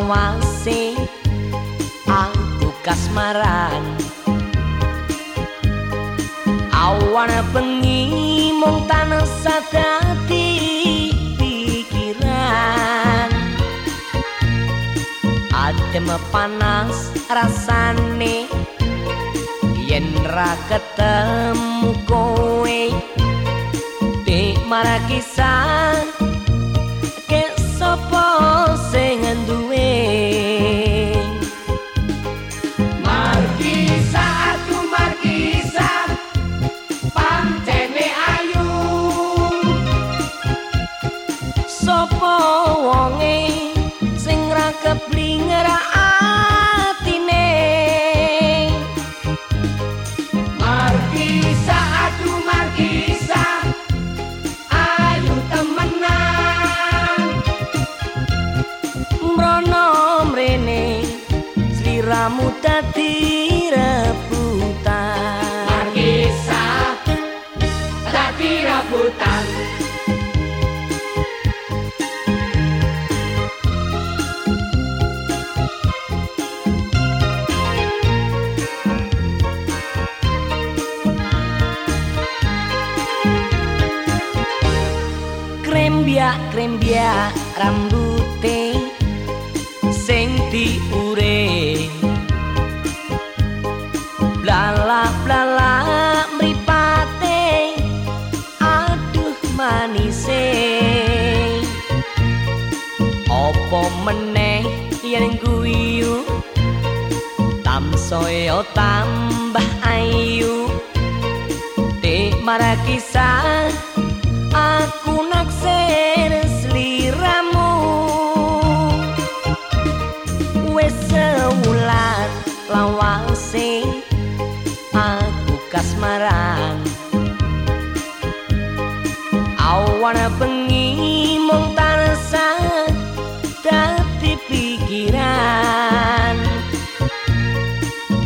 lawase aku kasmaran. Awan bengi mung tansah dadi pikiran. Adem panas rasane yen ra ketemu kowe. Dik marakisan sliramu dadi rebutan. Markisa blala blala mripate. Aduh manise. Opo meneh yen guyu tamsoyo tambah ayu. Dik marakisan aku kasmaran awan bengi mung tansah dadi pikiran.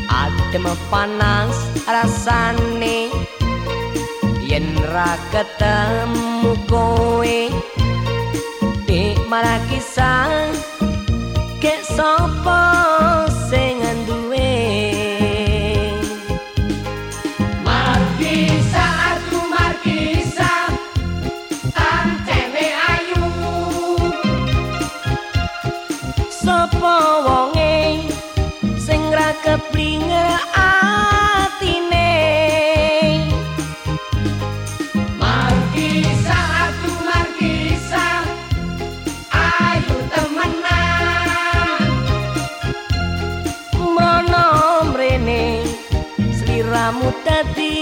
Adem panas rasane yen ra ketemu kowe. Dik marakisan sapa wonge sing ra keblinger atine? Markisa aku Markisa ayu temenan. Mrono mrene sliramu dadi